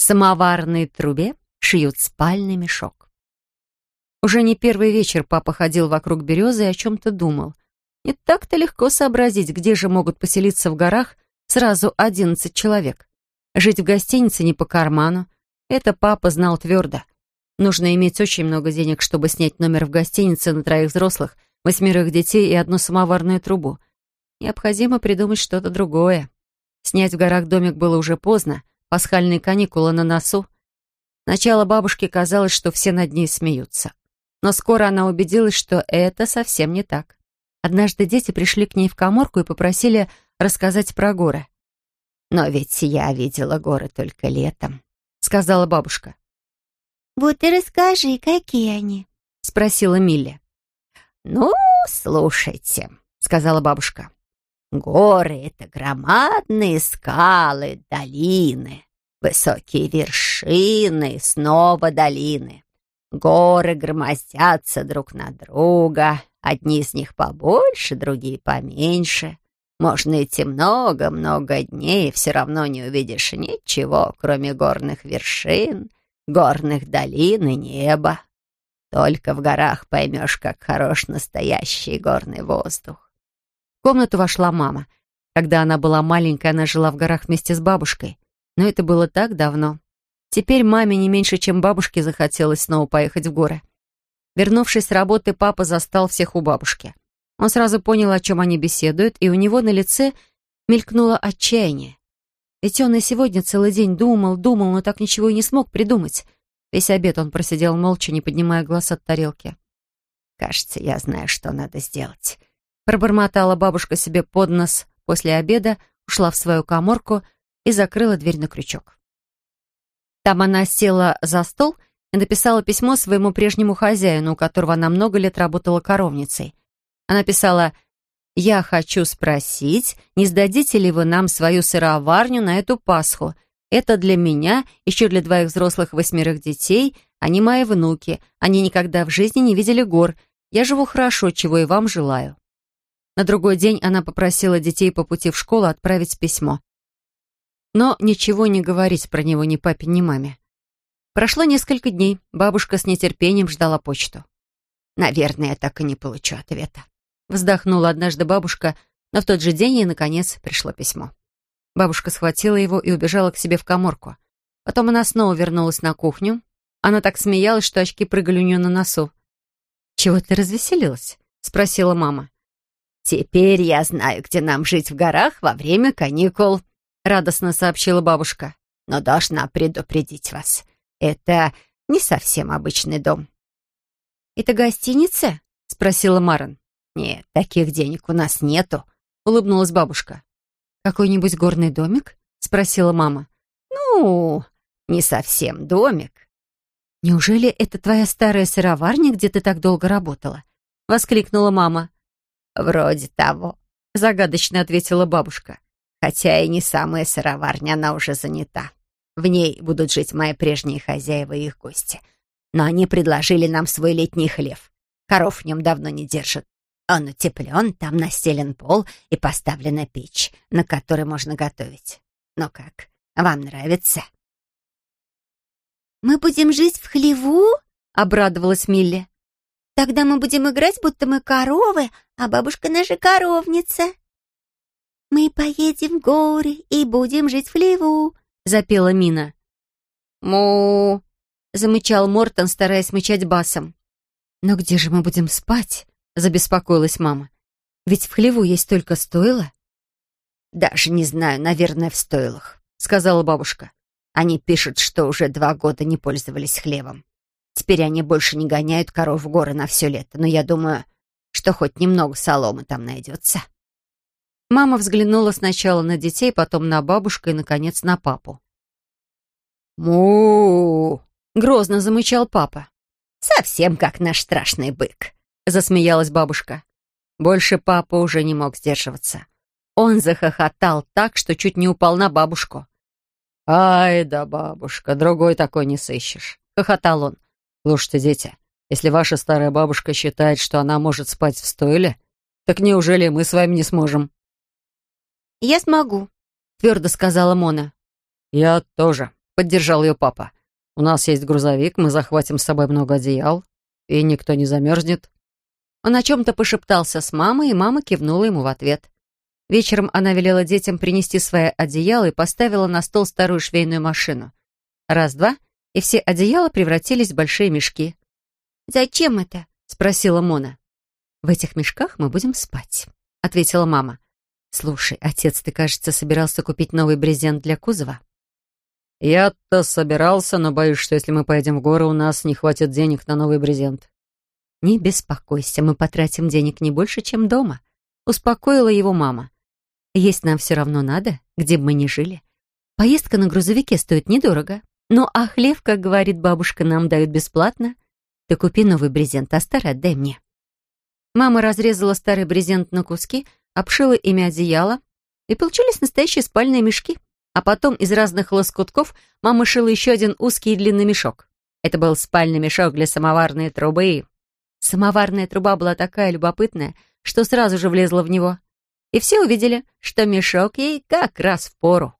самоварной трубе шьют спальный мешок. Уже не первый вечер папа ходил вокруг березы и о чем-то думал. Не так-то легко сообразить, где же могут поселиться в горах сразу одиннадцать человек. Жить в гостинице не по карману. Это папа знал твердо. Нужно иметь очень много денег, чтобы снять номер в гостинице на троих взрослых, восьмерых детей и одну самоварную трубу. Необходимо придумать что-то другое. Снять в горах домик было уже поздно, пасхальные каникулы на носу. Сначала бабушке казалось, что все над ней смеются. Но скоро она убедилась, что это совсем не так. Однажды дети пришли к ней в коморку и попросили рассказать про горы. «Но ведь я видела горы только летом», — сказала бабушка. «Вот и расскажи, какие они?» — спросила Милли. «Ну, слушайте», — сказала бабушка. «Горы — это громадные скалы, долины, высокие вершины, снова долины. Горы громоздятся друг на друга, одни из них побольше, другие поменьше. Можно идти много-много дней, и все равно не увидишь ничего, кроме горных вершин, горных долин и неба. Только в горах поймешь, как хорош настоящий горный воздух. В комнату вошла мама. Когда она была маленькая, она жила в горах вместе с бабушкой. Но это было так давно. Теперь маме не меньше, чем бабушке захотелось снова поехать в горы. Вернувшись с работы, папа застал всех у бабушки. Он сразу понял, о чем они беседуют, и у него на лице мелькнуло отчаяние. Ведь он и сегодня целый день думал, думал, но так ничего и не смог придумать. Весь обед он просидел молча, не поднимая глаз от тарелки. «Кажется, я знаю, что надо сделать», — пробормотала бабушка себе под нос после обеда, ушла в свою коморку и закрыла дверь на крючок. Там она села за стол и написала письмо своему прежнему хозяину, у которого она много лет работала коровницей. Она писала «Я хочу спросить, не сдадите ли вы нам свою сыроварню на эту Пасху? Это для меня, еще для двоих взрослых восьмерых детей, они мои внуки, они никогда в жизни не видели гор. Я живу хорошо, чего и вам желаю». На другой день она попросила детей по пути в школу отправить письмо но ничего не говорить про него ни папе, ни маме. Прошло несколько дней, бабушка с нетерпением ждала почту. «Наверное, я так и не получу ответа», — вздохнула однажды бабушка, но в тот же день ей, наконец, пришло письмо. Бабушка схватила его и убежала к себе в коморку. Потом она снова вернулась на кухню. Она так смеялась, что очки прыгали у нее на носу. «Чего ты развеселилась?» — спросила мама. «Теперь я знаю, где нам жить в горах во время каникул», — радостно сообщила бабушка. «Но должна предупредить вас. Это не совсем обычный дом». «Это гостиница?» — спросила Марин. «Нет, таких денег у нас нету», — улыбнулась бабушка. «Какой-нибудь горный домик?» — спросила мама. «Ну, не совсем домик». «Неужели это твоя старая сыроварня, где ты так долго работала?» — воскликнула мама. «Вроде того», — загадочно ответила бабушка. Хотя и не самая сыроварня, она уже занята. В ней будут жить мои прежние хозяева и их гости. Но они предложили нам свой летний хлев. Коров в нем давно не держат. Он утеплен, там настелен пол и поставлена печь, на которой можно готовить. Ну как, вам нравится?» «Мы будем жить в хлеву?» — обрадовалась Милли. «Тогда мы будем играть, будто мы коровы, а бабушка наша коровница». «Мы поедем в горы и будем жить в хлеву», — запела Мина. «Му!» — замычал Мортон, стараясь мычать басом. «Но где же мы будем спать?» — забеспокоилась мама. «Ведь в хлеву есть только стойло». «Даже не знаю, наверное, в стойлах», — сказала бабушка. «Они пишут, что уже два года не пользовались хлебом. Теперь они больше не гоняют коров в горы на все лето, но я думаю, что хоть немного соломы там найдется». Мама взглянула сначала на детей, потом на бабушку и, наконец, на папу. му грозно замычал папа. «Совсем как наш страшный бык», — засмеялась бабушка. Больше папа уже не мог сдерживаться. Он захохотал так, что чуть не упал на бабушку. «Ай да, бабушка, другой такой не сыщешь», — хохотал он. «Слушайте, дети, если ваша старая бабушка считает, что она может спать в стойле, так неужели мы с вами не сможем?» «Я смогу», — твердо сказала Мона. «Я тоже», — поддержал ее папа. «У нас есть грузовик, мы захватим с собой много одеял, и никто не замерзнет». Он о чем-то пошептался с мамой, и мама кивнула ему в ответ. Вечером она велела детям принести свои одеяла и поставила на стол старую швейную машину. Раз-два, и все одеяла превратились в большие мешки. «Зачем это?» — спросила Мона. «В этих мешках мы будем спать», — ответила мама. «Слушай, отец, ты, кажется, собирался купить новый брезент для кузова?» «Я-то собирался, но боюсь, что если мы поедем в горы, у нас не хватит денег на новый брезент». «Не беспокойся, мы потратим денег не больше, чем дома», — успокоила его мама. «Есть нам все равно надо, где бы мы ни жили. Поездка на грузовике стоит недорого. Ну, а хлеб, как говорит бабушка, нам дают бесплатно. Ты купи новый брезент, а старый отдай мне». Мама разрезала старый брезент на куски, обшила ими одеяло, и получились настоящие спальные мешки. А потом из разных лоскутков мама шила еще один узкий и длинный мешок. Это был спальный мешок для самоварной трубы. Самоварная труба была такая любопытная, что сразу же влезла в него. И все увидели, что мешок ей как раз в пору.